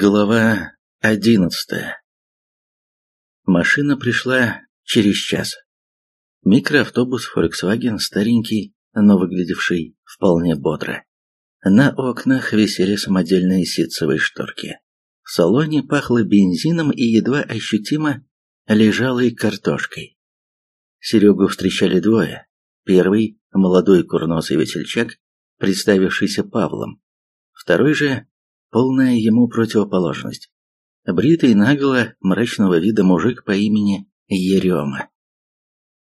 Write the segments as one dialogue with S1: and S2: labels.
S1: Глава одиннадцатая Машина пришла через час. Микроавтобус Volkswagen старенький, но выглядевший вполне бодро. На окнах висели самодельные ситцевые шторки. В салоне пахло бензином и едва ощутимо лежалой картошкой. Серегу встречали двое. Первый – молодой курносый весельчак, представившийся Павлом. Второй же – полная ему противоположность. Бритый наголо мрачного вида мужик по имени Ерема.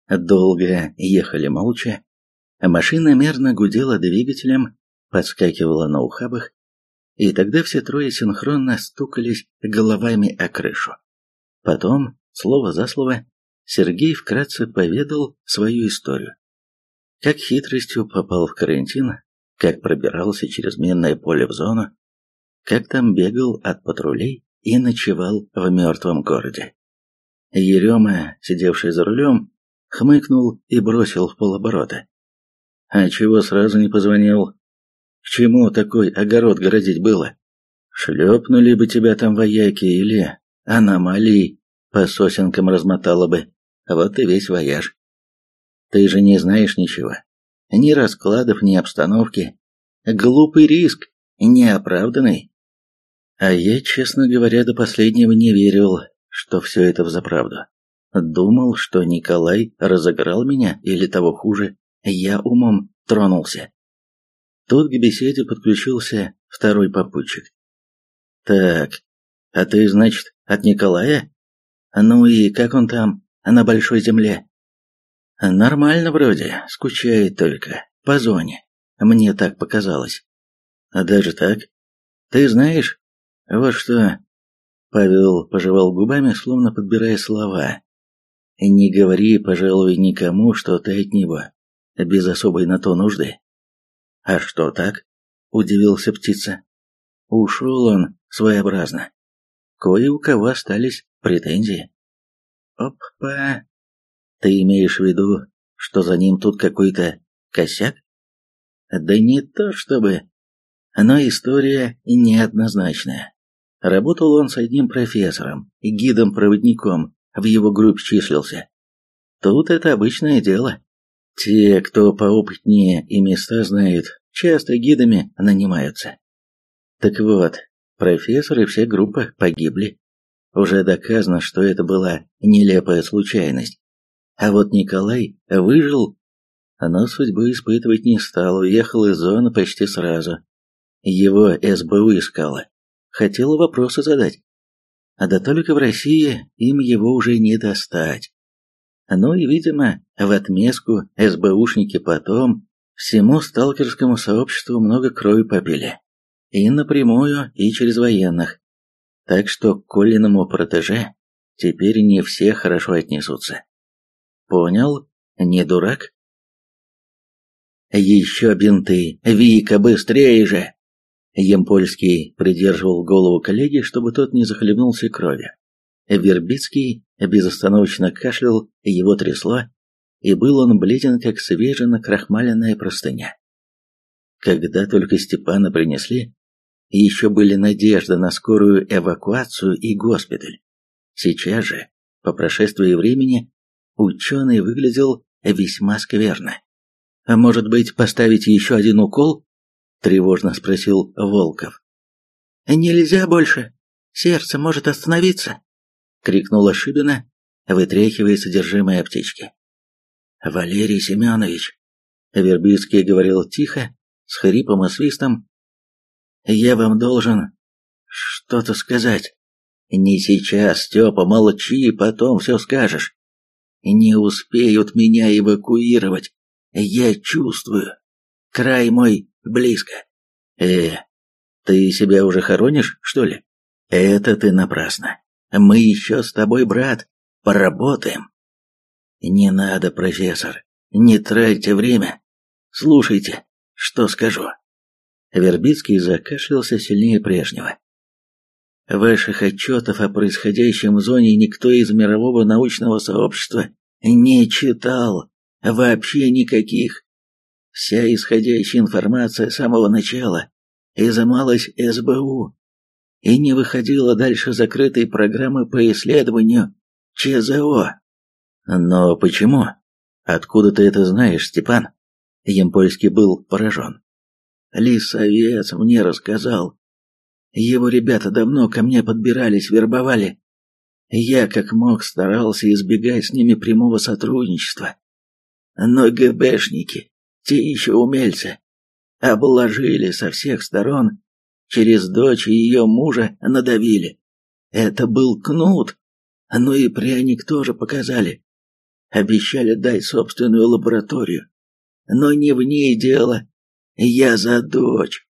S1: Долго ехали молча. Машина мерно гудела двигателем, подскакивала на ухабах, и тогда все трое синхронно стукались головами о крышу. Потом, слово за слово, Сергей вкратце поведал свою историю. Как хитростью попал в карантин, как пробирался через минное поле в зону, как там бегал от патрулей и ночевал в мертвом городе. Ерема, сидевший за рулем, хмыкнул и бросил в полоборота. «А чего сразу не позвонил? К чему такой огород городить было? Шлепнули бы тебя там вояки или аномалии по сосенкам размотало бы. Вот и весь вояж. Ты же не знаешь ничего. Ни раскладов, ни обстановки. Глупый риск, неоправданный. А я, честно говоря, до последнего не верил, что все это взаправду. Думал, что Николай разыграл меня, или того хуже, я умом тронулся. Тут к беседе подключился второй попутчик. «Так, а ты, значит, от Николая? Ну и как он там, на Большой Земле?» «Нормально вроде, скучает только, по зоне. Мне так показалось». «А даже так? Ты знаешь, вот что...» Павел пожевал губами, словно подбирая слова. «Не говори, пожалуй, никому, что ты от него, без особой на то нужды». «А что так?» – удивился птица. «Ушел он своеобразно. Кое у кого остались претензии». «Опа! Ты имеешь в виду, что за ним тут какой-то косяк?» «Да не то чтобы...» Но история неоднозначная. Работал он с одним профессором, гидом-проводником, в его группе числился. Тут это обычное дело. Те, кто поопытнее и места знает, часто гидами нанимаются. Так вот, профессор и вся группа погибли. Уже доказано, что это была нелепая случайность. А вот Николай выжил, но судьбу испытывать не стал, уехал из зоны почти сразу. Его СБУ искала. Хотела вопросы задать. А да только в России им его уже не достать. Ну и, видимо, в отместку СБУшники потом всему сталкерскому сообществу много крови попили. И напрямую, и через военных. Так что к Колиному протеже теперь не все хорошо отнесутся. Понял? Не дурак? Еще бинты! Вика, быстрее же! Емпольский придерживал голову коллеги, чтобы тот не захлебнулся кровью. Вербицкий безостановочно кашлял, его трясло, и был он бледен, как свеженакрахмаленная простыня. Когда только Степана принесли, еще были надежды на скорую эвакуацию и госпиталь. Сейчас же, по прошествии времени, ученый выглядел весьма скверно. «А может быть, поставить еще один укол?» – тревожно спросил Волков. «Нельзя больше. Сердце может остановиться», — крикнула Шибина, вытряхивая содержимое аптечки. «Валерий Семенович», — Вербицкий говорил тихо, с хрипом и свистом, — «я вам должен что-то сказать. Не сейчас, Степа, молчи, потом все скажешь. Не успеют меня эвакуировать. Я чувствую. Край мой близко. Э, ты себя уже хоронишь, что ли? Это ты напрасно. Мы еще с тобой, брат, поработаем. Не надо, профессор, не тратьте время. Слушайте, что скажу. Вербицкий закашлялся сильнее прежнего. Ваших отчетов о происходящем в зоне никто из мирового научного сообщества не читал. Вообще никаких. Вся исходящая информация с самого начала изымалась СБУ. и не выходила дальше закрытой программы по исследованию ЧЗО. Но почему? Откуда ты это знаешь, Степан? Емпольский был поражен. Лисовец мне рассказал. Его ребята давно ко мне подбирались, вербовали. Я как мог старался избегать с ними прямого сотрудничества. Но ГБшники, те еще умельцы, обложили со всех сторон, через дочь и ее мужа надавили. Это был кнут, ну и пряник тоже показали. Обещали дать собственную лабораторию. Но не в ней дело. Я за дочь.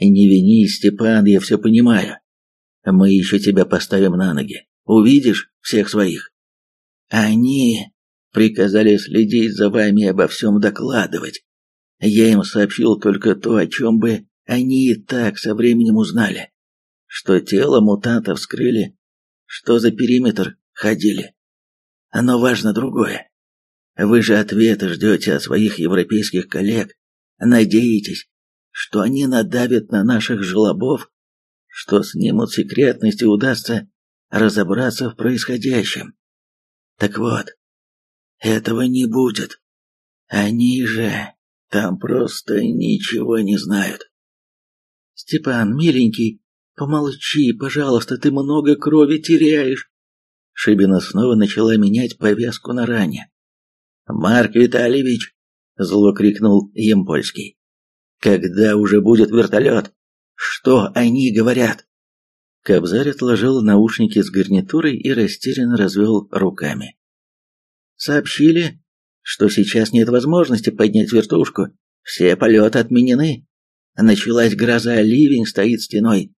S1: Не вини, Степан, я все понимаю. Мы еще тебя поставим на ноги. Увидишь всех своих. Они приказали следить за вами и обо всем докладывать. Я им сообщил только то, о чем бы они и так со временем узнали. Что тело мутанта вскрыли, что за периметр ходили. Но важно другое. Вы же ответы ждете от своих европейских коллег. Надеетесь, что они надавят на наших жлобов, что снимут секретность и удастся разобраться в происходящем. Так вот, этого не будет. Они же там просто ничего не знают. Степан, миленький, помолчи, пожалуйста, ты много крови теряешь. Шибина снова начала менять повязку на ране. «Марк Витальевич!» — зло крикнул Емпольский. «Когда уже будет вертолет? Что они говорят?» Кобзарь отложил наушники с гарнитурой и растерянно развел руками. «Сообщили, что сейчас нет возможности поднять вертушку. Все полеты отменены. Началась гроза, ливень стоит стеной.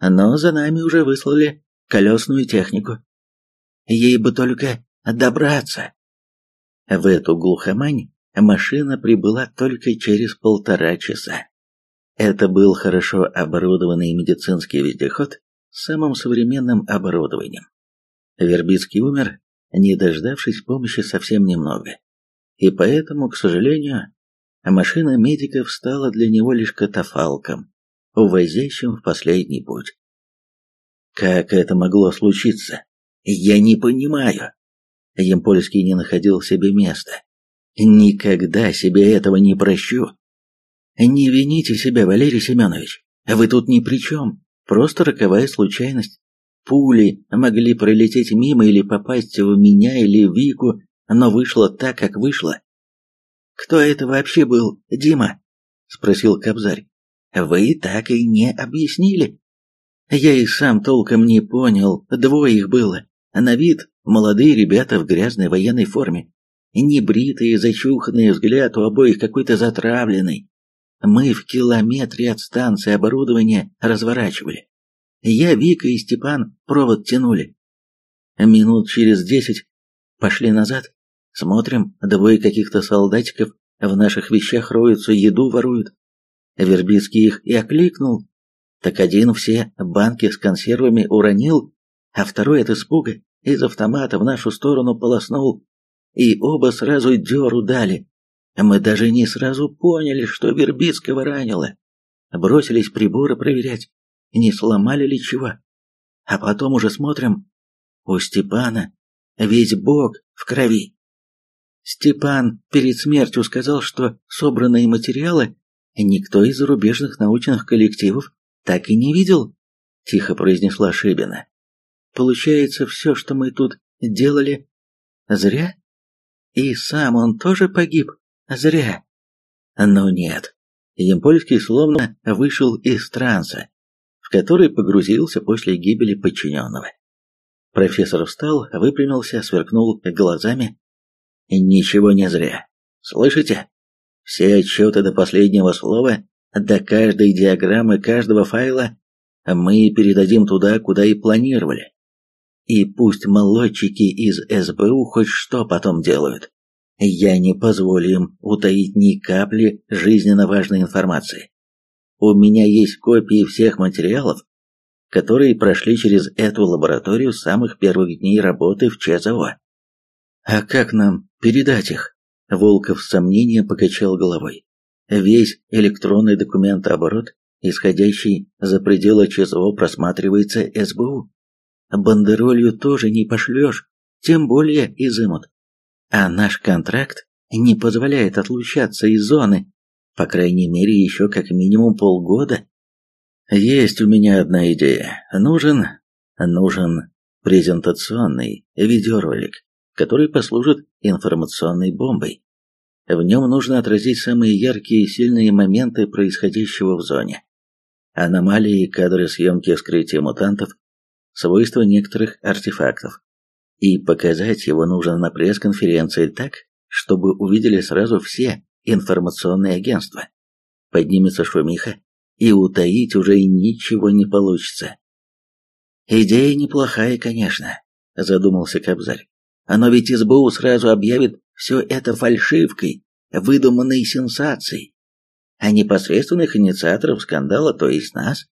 S1: Но за нами уже выслали колесную технику. Ей бы только добраться. В эту глухомань машина прибыла только через полтора часа. Это был хорошо оборудованный медицинский вездеход с самым современным оборудованием. Вербицкий умер, не дождавшись помощи совсем немного. И поэтому, к сожалению, машина медиков стала для него лишь катафалком, увозящим в последний путь. Как это могло случиться? Я не понимаю. Емпольский не находил себе места. Никогда себе этого не прощу. Не вините себя, Валерий Семенович. Вы тут ни при чем. Просто роковая случайность. Пули могли пролететь мимо или попасть в меня или в Вику, но вышло так, как вышло. «Кто это вообще был, Дима?» — спросил Кобзарь. «Вы так и не объяснили». «Я и сам толком не понял, двое их было. На вид молодые ребята в грязной военной форме. Небритые, зачуханные, взгляд у обоих какой-то затравленный. Мы в километре от станции оборудования разворачивали. Я, Вика и Степан провод тянули. Минут через десять пошли назад. Смотрим, двое каких-то солдатиков в наших вещах роются, еду воруют. Вербицкий их и окликнул. Так один все банки с консервами уронил, а второй от испуга из автомата в нашу сторону полоснул, и оба сразу дёру дали. Мы даже не сразу поняли, что Вербицкого ранило. Бросились приборы проверять, не сломали ли чего. А потом уже смотрим, у Степана весь бок в крови. Степан перед смертью сказал, что собранные материалы никто из зарубежных научных коллективов так и не видел, тихо произнесла Шибина. Получается, все, что мы тут делали, зря? И сам он тоже погиб зря. Но нет. Емпольский словно вышел из транса, в который погрузился после гибели подчиненного. Профессор встал, выпрямился, сверкнул глазами. Ничего не зря. Слышите? Все отчеты до последнего слова, до каждой диаграммы каждого файла мы передадим туда, куда и планировали. И пусть молодчики из СБУ хоть что потом делают. Я не позволю им утаить ни капли жизненно важной информации. У меня есть копии всех материалов, которые прошли через эту лабораторию с самых первых дней работы в ЧЗО. А как нам передать их? Волков с сомнением покачал головой. Весь электронный документооборот исходящий за пределы ЧСО, просматривается СБУ. Бандеролью тоже не пошлешь, тем более изымут. А наш контракт не позволяет отлучаться из зоны, по крайней мере, еще как минимум полгода. Есть у меня одна идея. Нужен, нужен презентационный видеоролик, который послужит информационной бомбой. В нем нужно отразить самые яркие и сильные моменты происходящего в зоне. Аномалии, кадры съемки вскрытия мутантов, свойства некоторых артефактов. И показать его нужно на пресс-конференции так, чтобы увидели сразу все информационные агентства. Поднимется шумиха, и утаить уже ничего не получится. «Идея неплохая, конечно», — задумался Кобзарь. «Но ведь СБУ сразу объявит все это фальшивкой, выдуманной сенсацией. А непосредственных инициаторов скандала, то есть нас,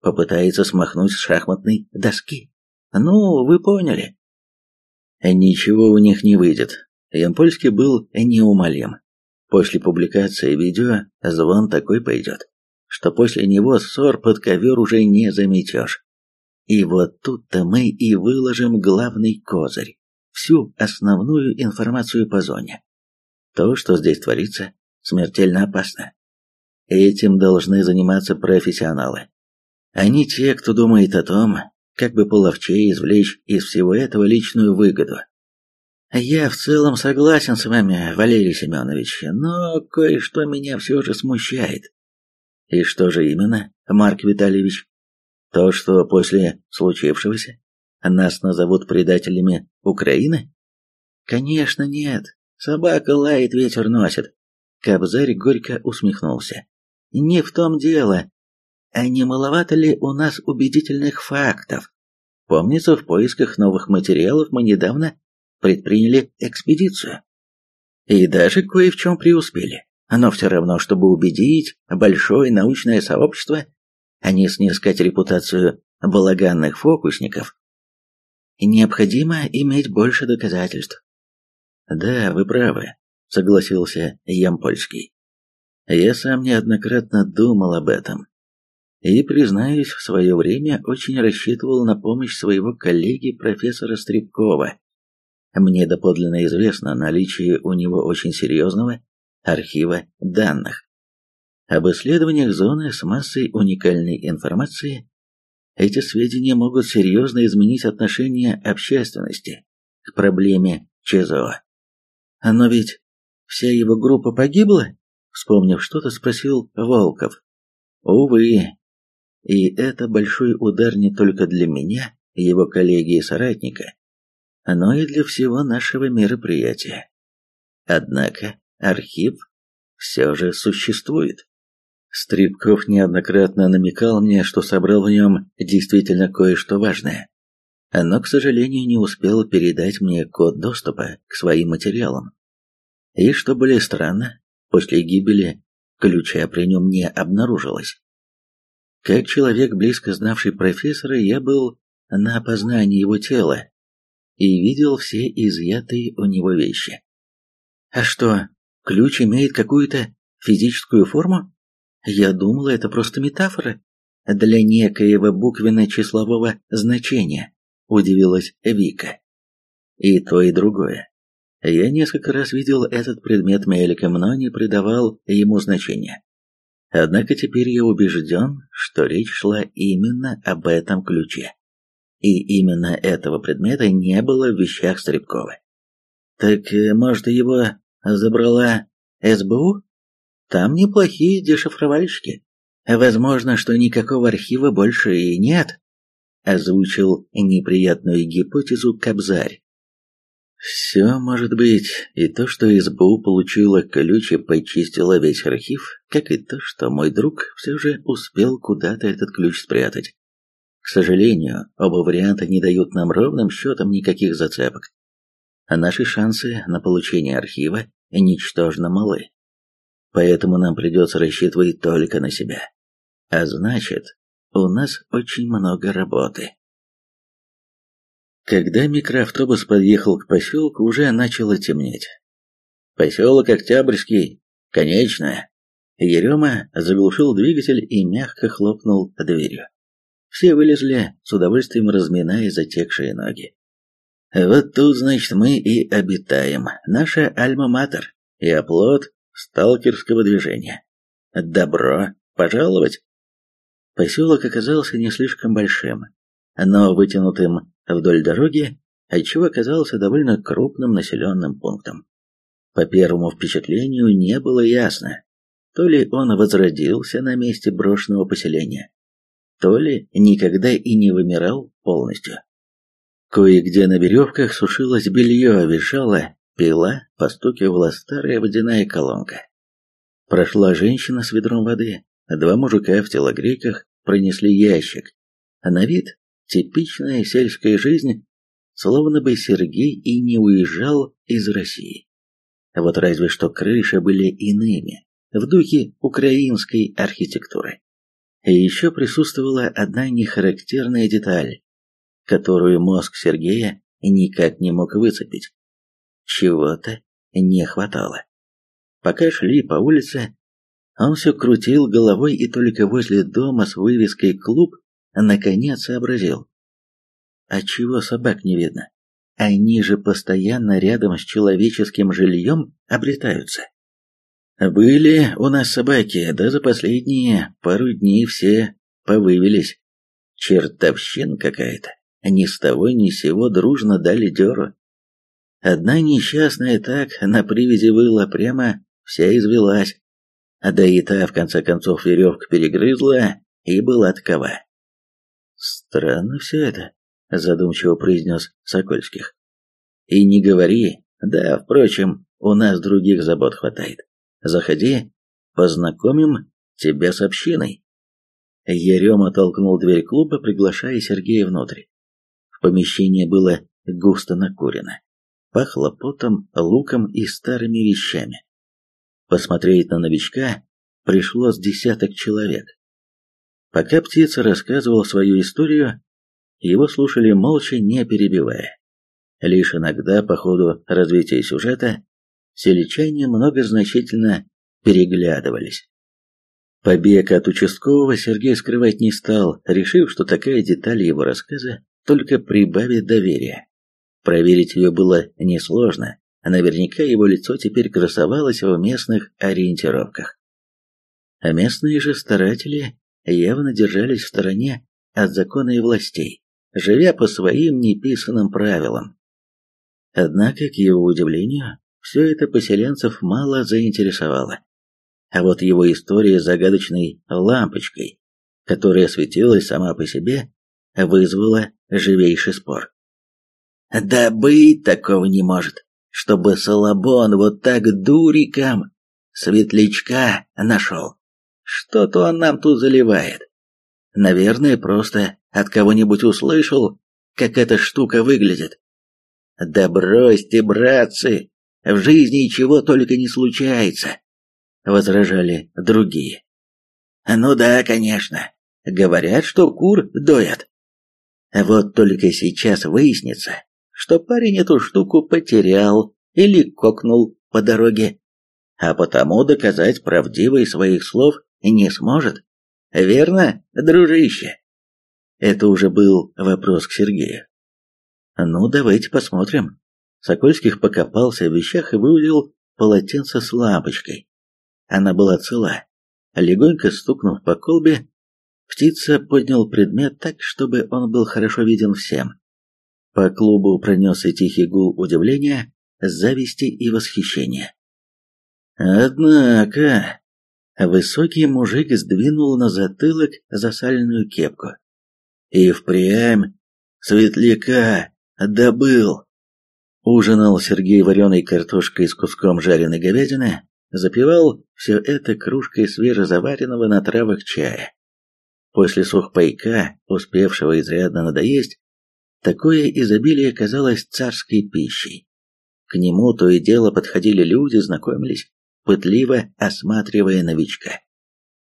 S1: попытается смахнуть с шахматной доски. Ну, вы поняли. Ничего у них не выйдет. Ямпольский был неумолим. После публикации видео звон такой пойдет, что после него ссор под ковер уже не заметешь. И вот тут-то мы и выложим главный козырь, всю основную информацию по зоне. То, что здесь творится, смертельно опасно. Этим должны заниматься профессионалы, не те, кто думает о том, как бы половчее извлечь из всего этого личную выгоду. Я в целом согласен с вами, Валерий Семенович, но кое-что меня все же смущает. И что же именно, Марк Витальевич? То, что после случившегося нас назовут предателями Украины? Конечно, нет. Собака лает, ветер носит. Кобзарь горько усмехнулся. Не в том дело. А не маловато ли у нас убедительных фактов? Помнится, в поисках новых материалов мы недавно предприняли экспедицию. И даже кое в чем преуспели. Но все равно, чтобы убедить большое научное сообщество, а не снискать репутацию балаганных фокусников, необходимо иметь больше доказательств. Да, вы правы, согласился Ямпольский. Я сам неоднократно думал об этом. И, признаюсь, в свое время очень рассчитывал на помощь своего коллеги профессора Стребкова. Мне доподлинно известно наличие у него очень серьезного архива данных. Об исследованиях зоны с массой уникальной информации эти сведения могут серьезно изменить отношение общественности к проблеме ЧЗО. Но ведь вся его группа погибла? Вспомнив что-то, спросил Волков. Увы. И это большой удар не только для меня, его коллеги и соратника, но и для всего нашего мероприятия. Однако архив все же существует. Стрипков неоднократно намекал мне, что собрал в нем действительно кое-что важное, но, к сожалению, не успел передать мне код доступа к своим материалам. И, что более странно, после гибели ключа при нем не обнаружилось. Как человек, близко знавший профессора, я был на опознании его тела и видел все изъятые у него вещи. А что, ключ имеет какую-то физическую форму? Я думала, это просто метафора для некоего буквенно-числового значения, удивилась Вика. И то, и другое. Я несколько раз видел этот предмет мельком, но не придавал ему значения. Однако теперь я убежден, что речь шла именно об этом ключе. И именно этого предмета не было в вещах Стребкова. Так, э, может, его забрала СБУ? Там неплохие дешифровальщики. Возможно, что никакого архива больше и нет, озвучил неприятную гипотезу Кобзарь. Все может быть, и то, что СБУ получила ключ и почистила весь архив, как и то, что мой друг все же успел куда-то этот ключ спрятать. К сожалению, оба варианта не дают нам ровным счетом никаких зацепок. А наши шансы на получение архива ничтожно малы. Поэтому нам придется рассчитывать только на себя. А значит, у нас очень много работы. Когда микроавтобус подъехал к поселку, уже начало темнеть. «Поселок Октябрьский, конечная», Ерема заглушил двигатель и мягко хлопнул дверью. Все вылезли, с удовольствием разминая затекшие ноги. Вот тут, значит, мы и обитаем. Наша альма-матер и оплот сталкерского движения. Добро пожаловать. Поселок оказался не слишком большим, но вытянутым вдоль дороги, отчего оказался довольно крупным населенным пунктом. По первому впечатлению не было ясно, то ли он возродился на месте брошенного поселения, то ли никогда и не вымирал полностью. Кое-где на веревках сушилось белье, визжала пила, постукивала старая водяная колонка. Прошла женщина с ведром воды, два мужика в телогрейках пронесли ящик. А на вид типичная сельская жизнь, словно бы Сергей и не уезжал из России. Вот разве что крыши были иными, в духе украинской архитектуры. И еще присутствовала одна нехарактерная деталь которую мозг Сергея никак не мог выцепить. Чего-то не хватало. Пока шли по улице, он все крутил головой и только возле дома с вывеской «Клуб» наконец сообразил. А чего собак не видно? Они же постоянно рядом с человеческим жильем обретаются. Были у нас собаки, да за последние пару дней все повывелись. Чертовщина какая-то ни с того ни с сего дружно дали дёру. Одна несчастная так на привязи выла прямо вся извелась, да и та в конце концов веревка перегрызла и была такова. «Странно все это», — задумчиво произнес Сокольских. «И не говори, да, впрочем, у нас других забот хватает. Заходи, познакомим тебя с общиной». Ерема толкнул дверь клуба, приглашая Сергея внутрь. Помещение было густо накурено. Пахло потом, луком и старыми вещами. Посмотреть на новичка пришлось десяток человек. Пока птица рассказывал свою историю, его слушали молча, не перебивая. Лишь иногда по ходу развития сюжета селичане многозначительно переглядывались. Побег от участкового Сергей скрывать не стал, решив, что такая деталь его рассказа только прибавит доверия. Проверить ее было несложно, а наверняка его лицо теперь красовалось в местных ориентировках. А местные же старатели явно держались в стороне от закона и властей, живя по своим неписанным правилам. Однако, к его удивлению, все это поселенцев мало заинтересовало. А вот его история с загадочной лампочкой, которая светилась сама по себе, вызвала живейший спор. Да быть такого не может, чтобы Салабон вот так дуриком светлячка нашел. Что-то он нам тут заливает. Наверное, просто от кого-нибудь услышал, как эта штука выглядит. Да бросьте, братцы, в жизни чего только не случается, возражали другие. Ну да, конечно. Говорят, что кур доят. Вот только сейчас выяснится, что парень эту штуку потерял или кокнул по дороге, а потому доказать правдивость своих слов не сможет. Верно, дружище? Это уже был вопрос к Сергею. Ну, давайте посмотрим. Сокольских покопался в вещах и выудил полотенце с лампочкой. Она была цела. Легонько стукнув по колбе, Птица поднял предмет так, чтобы он был хорошо виден всем. По клубу пронесся тихий гул удивления, зависти и восхищения. Однако, высокий мужик сдвинул на затылок засаленную кепку. И впрямь светляка добыл. Ужинал Сергей вареной картошкой с куском жареной говядины, запивал все это кружкой свежезаваренного на травах чая. После сухпайка, успевшего изрядно надоесть, такое изобилие казалось царской пищей. К нему то и дело подходили люди, знакомились, пытливо осматривая новичка.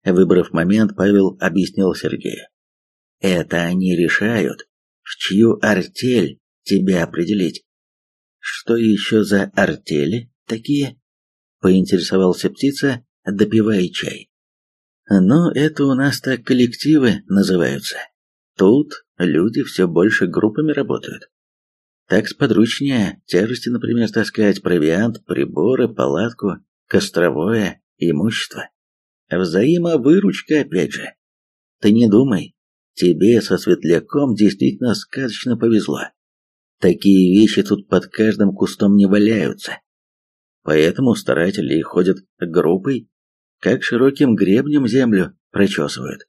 S1: Выбрав момент, Павел объяснил Сергею. «Это они решают, в чью артель тебя определить». «Что еще за артели такие?» — поинтересовался птица, допивая чай. Но это у нас так коллективы называются. Тут люди все больше группами работают. Так сподручнее тяжести, например, таскать провиант, приборы, палатку, костровое, имущество. Взаимовыручка опять же. Ты не думай, тебе со светляком действительно сказочно повезло. Такие вещи тут под каждым кустом не валяются. Поэтому старатели ходят группой, как широким гребнем землю прочесывают.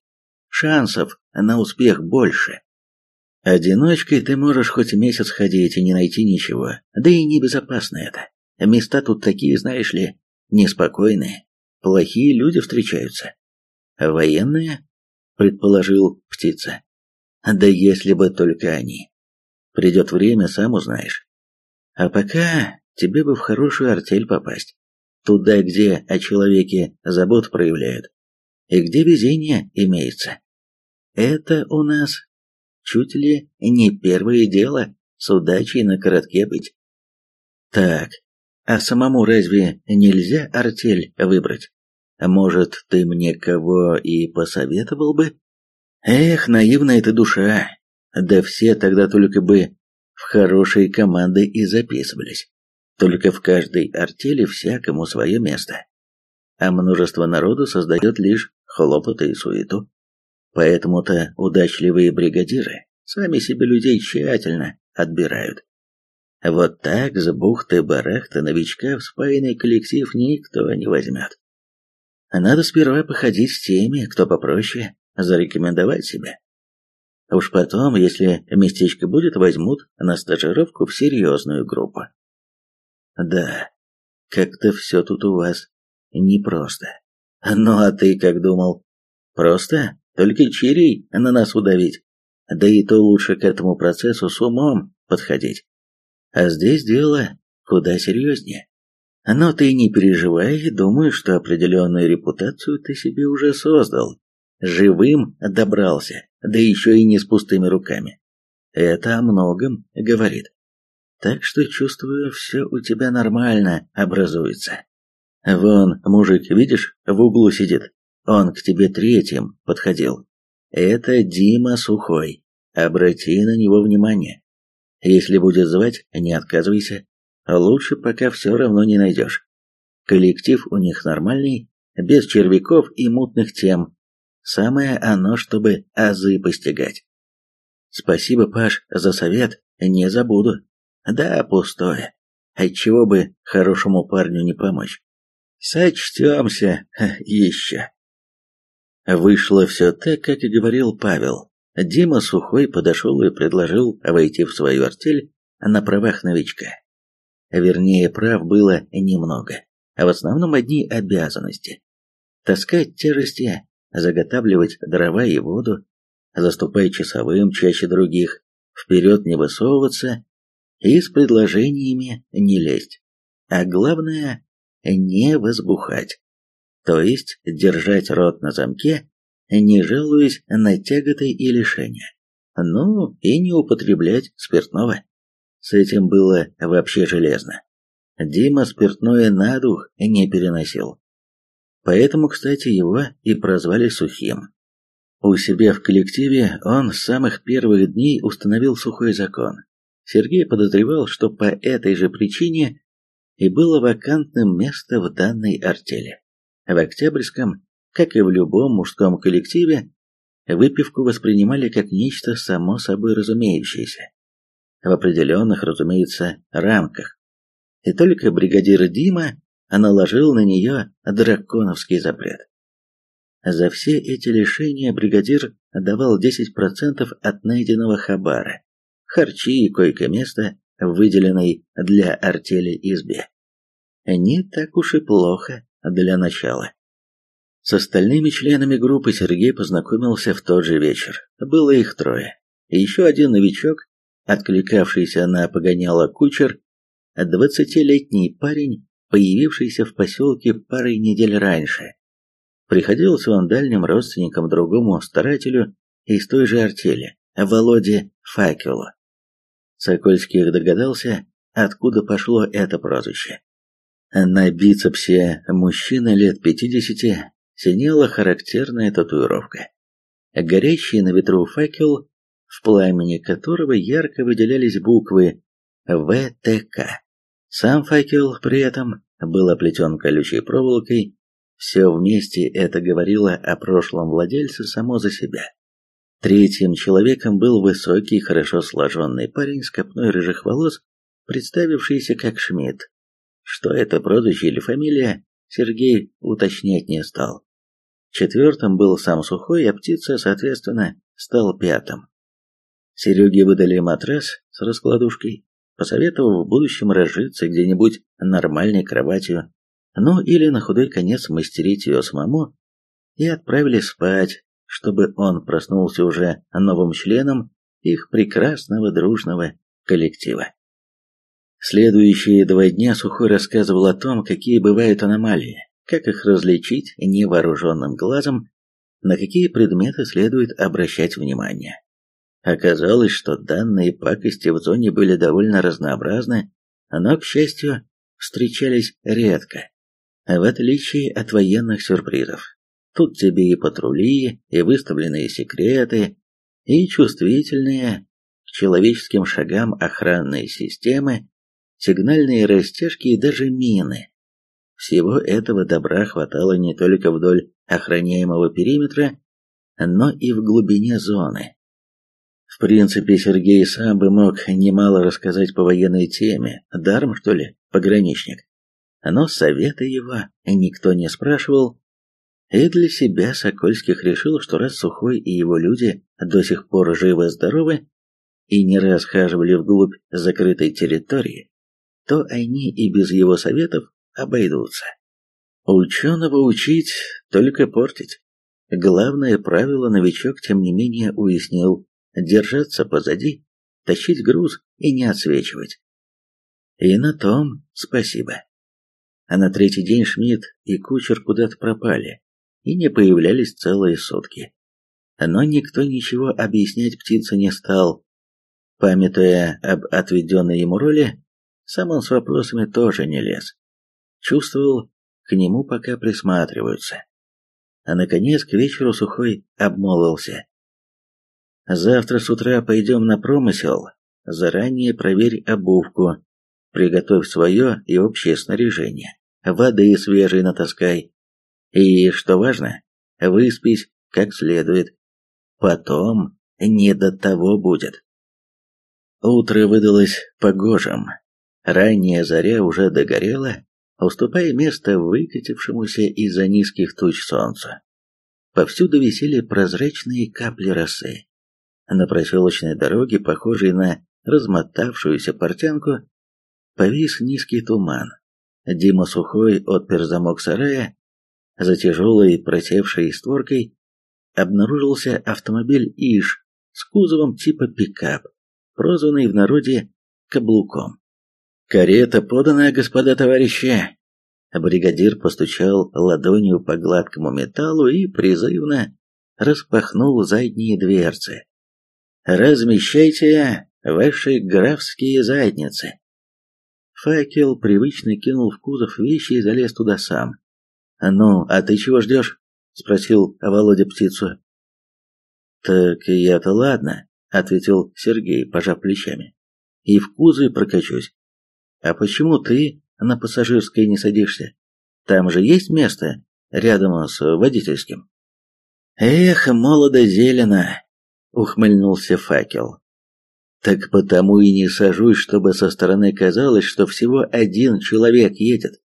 S1: Шансов на успех больше. Одиночкой ты можешь хоть месяц ходить и не найти ничего, да и небезопасно это. Места тут такие, знаешь ли, неспокойные. Плохие люди встречаются. Военные? Предположил птица. Да если бы только они. Придет время, сам узнаешь. А пока тебе бы в хорошую артель попасть. Туда, где о человеке забот проявляют. И где везение имеется. Это у нас чуть ли не первое дело с удачей на коротке быть. Так, а самому разве нельзя артель выбрать? Может, ты мне кого и посоветовал бы? Эх, наивная ты душа. Да все тогда только бы в хорошие команды и записывались. Только в каждой артели всякому свое место. А множество народу создает лишь хлопоты и суету. Поэтому-то удачливые бригадиры сами себе людей тщательно отбирают. Вот так с бухты-барахта новичка в спаянный коллектив никто не возьмет. Надо сперва походить с теми, кто попроще, зарекомендовать себя. Уж потом, если местечко будет, возьмут на стажировку в серьезную группу. Да, как-то все тут у вас непросто. Ну а ты как думал? Просто? Только чирий на нас удавить? Да и то лучше к этому процессу с умом подходить. А здесь дело куда серьезнее. Но ты не переживай, думаю, что определенную репутацию ты себе уже создал. Живым добрался, да еще и не с пустыми руками. Это о многом говорит. Так что чувствую, все у тебя нормально образуется. Вон, мужик, видишь, в углу сидит. Он к тебе третьим подходил. Это Дима Сухой. Обрати на него внимание. Если будет звать, не отказывайся. Лучше пока все равно не найдешь. Коллектив у них нормальный, без червяков и мутных тем. Самое оно, чтобы азы постигать. Спасибо, Паш, за совет, не забуду. Да, пустое. Отчего бы хорошему парню не помочь? Сочтемся еще. Вышло все так, как и говорил Павел. Дима Сухой подошел и предложил войти в свою артель на правах новичка. Вернее, прав было немного, а в основном одни обязанности. Таскать тяжести, заготавливать дрова и воду, заступать часовым чаще других, вперед не высовываться и с предложениями не лезть. А главное, не возбухать. То есть держать рот на замке не жалуясь на тяготы и лишения. Ну, и не употреблять спиртного. С этим было вообще железно. Дима спиртное на дух не переносил. Поэтому, кстати, его и прозвали Сухим. У себя в коллективе он с самых первых дней установил сухой закон. Сергей подозревал, что по этой же причине и было вакантным место в данной артели. В Октябрьском как и в любом мужском коллективе, выпивку воспринимали как нечто само собой разумеющееся. В определенных, разумеется, рамках. И только бригадир Дима наложил на нее драконовский запрет. За все эти лишения бригадир давал 10% от найденного хабара, харчи и койко-место, выделенной для артели избе. Не так уж и плохо для начала. С остальными членами группы Сергей познакомился в тот же вечер. Было их трое. Еще один новичок, откликавшийся на погоняло кучер, двадцатилетний парень, появившийся в поселке парой недель раньше. Приходился он дальним родственником другому старателю из той же артели, Володе Факелу. Сокольских догадался, откуда пошло это прозвище. На бицепсе мужчины лет пятидесяти синела характерная татуировка. Горящий на ветру факел, в пламени которого ярко выделялись буквы ВТК. Сам факел при этом был оплетен колючей проволокой. Все вместе это говорило о прошлом владельце само за себя. Третьим человеком был высокий, хорошо сложенный парень с копной рыжих волос, представившийся как Шмидт. Что это прозвище или фамилия, Сергей уточнять не стал. Четвертым был сам Сухой, а птица, соответственно, стал пятым. Сереге выдали матрас с раскладушкой, посоветовав в будущем разжиться где-нибудь нормальной кроватью, ну или на худой конец мастерить ее самому, и отправили спать, чтобы он проснулся уже новым членом их прекрасного дружного коллектива. Следующие два дня Сухой рассказывал о том, какие бывают аномалии, как их различить невооруженным глазом, на какие предметы следует обращать внимание. Оказалось, что данные пакости в зоне были довольно разнообразны, но, к счастью, встречались редко, в отличие от военных сюрпризов. Тут тебе и патрули, и выставленные секреты, и чувствительные к человеческим шагам охранные системы, сигнальные растяжки и даже мины. Всего этого добра хватало не только вдоль охраняемого периметра, но и в глубине зоны. Принципе, Сергей сам бы мог немало рассказать по военной теме, даром, что ли, пограничник. Но совета его никто не спрашивал, и для себя Сокольских решил, что раз Сухой и его люди до сих пор живы-здоровы и не расхаживали вглубь закрытой территории, то они и без его советов обойдутся. Ученого учить, только портить. Главное правило новичок, тем не менее, уяснил – держаться позади, тащить груз и не отсвечивать. И на том спасибо. А на третий день Шмидт и кучер куда-то пропали, и не появлялись целые сутки. Но никто ничего объяснять птице не стал. Памятуя об отведенной ему роли, сам он с вопросами тоже не лез. Чувствовал, к нему пока присматриваются. А наконец к вечеру Сухой обмолвился. «Завтра с утра пойдем на промысел. Заранее проверь обувку. Приготовь свое и общее снаряжение. Воды свежей натаскай. И, что важно, выспись как следует. Потом не до того будет. Утро выдалось погожим. Ранняя заря уже догорела, уступая место выкатившемуся из-за низких туч солнца. Повсюду висели прозрачные капли росы. На проселочной дороге, похожей на размотавшуюся портянку, повис низкий туман. Дима Сухой отпер замок сарая за тяжелой протевшей створкой обнаружился автомобиль «Иш» с кузовом типа пикап, прозванный в народе «каблуком». «Карета подана, господа товарищи!» Бригадир постучал ладонью по гладкому металлу и призывно распахнул задние дверцы. «Размещайте ваши графские задницы!» Факел привычно кинул в кузов вещи и залез туда сам. «Ну, а ты чего ждешь?» — спросил Володя птицу. «Так я-то ладно», — ответил Сергей, пожав плечами. «И в кузове прокачусь. А почему ты на пассажирской не садишься? Там же есть место рядом с водительским». «Эх, молодо-зелено!» — ухмыльнулся факел. «Так потому и не сажусь, чтобы со стороны казалось, что всего один человек едет.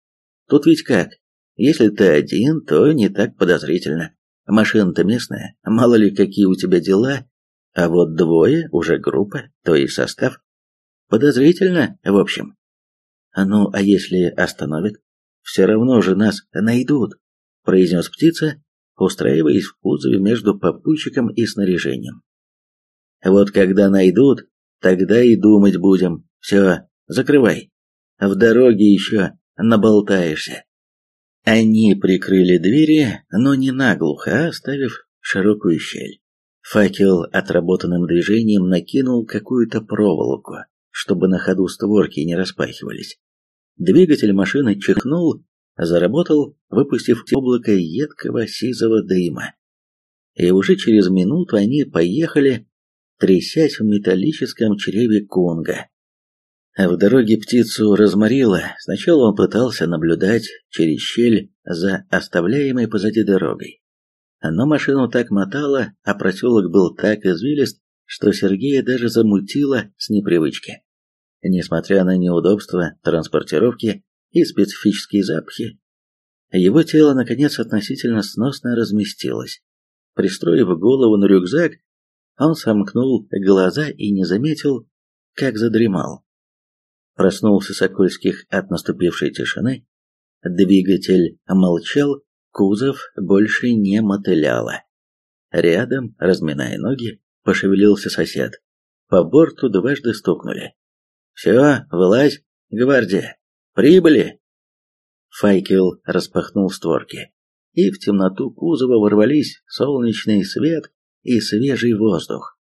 S1: Тут ведь как? Если ты один, то не так подозрительно. Машина-то местная, мало ли какие у тебя дела, а вот двое уже группа, то есть состав. Подозрительно, в общем. Ну, а если остановят? Все равно же нас найдут, произнес птица, устраиваясь в кузове между попутчиком и снаряжением. Вот когда найдут, тогда и думать будем. Все, закрывай. В дороге еще наболтаешься. Они прикрыли двери, но не наглухо, а оставив широкую щель. Факел отработанным движением накинул какую-то проволоку, чтобы на ходу створки не распахивались. Двигатель машины чихнул, заработал, выпустив облако едкого сизого дыма. И уже через минуту они поехали, трясясь в металлическом чреве Кунга. В дороге птицу разморило. Сначала он пытался наблюдать через щель за оставляемой позади дорогой. Но машину так мотало, а проселок был так извилист, что Сергея даже замутило с непривычки. Несмотря на неудобства транспортировки и специфические запахи, его тело, наконец, относительно сносно разместилось. Пристроив голову на рюкзак, он сомкнул глаза и не заметил, как задремал. Проснулся Сокольских от наступившей тишины. Двигатель молчал, кузов больше не мотыляло. Рядом, разминая ноги, пошевелился сосед. По борту дважды стукнули. «Все, вылазь, гвардия! Прибыли!» Файкел распахнул створки, и в темноту кузова ворвались солнечный свет и свежий воздух.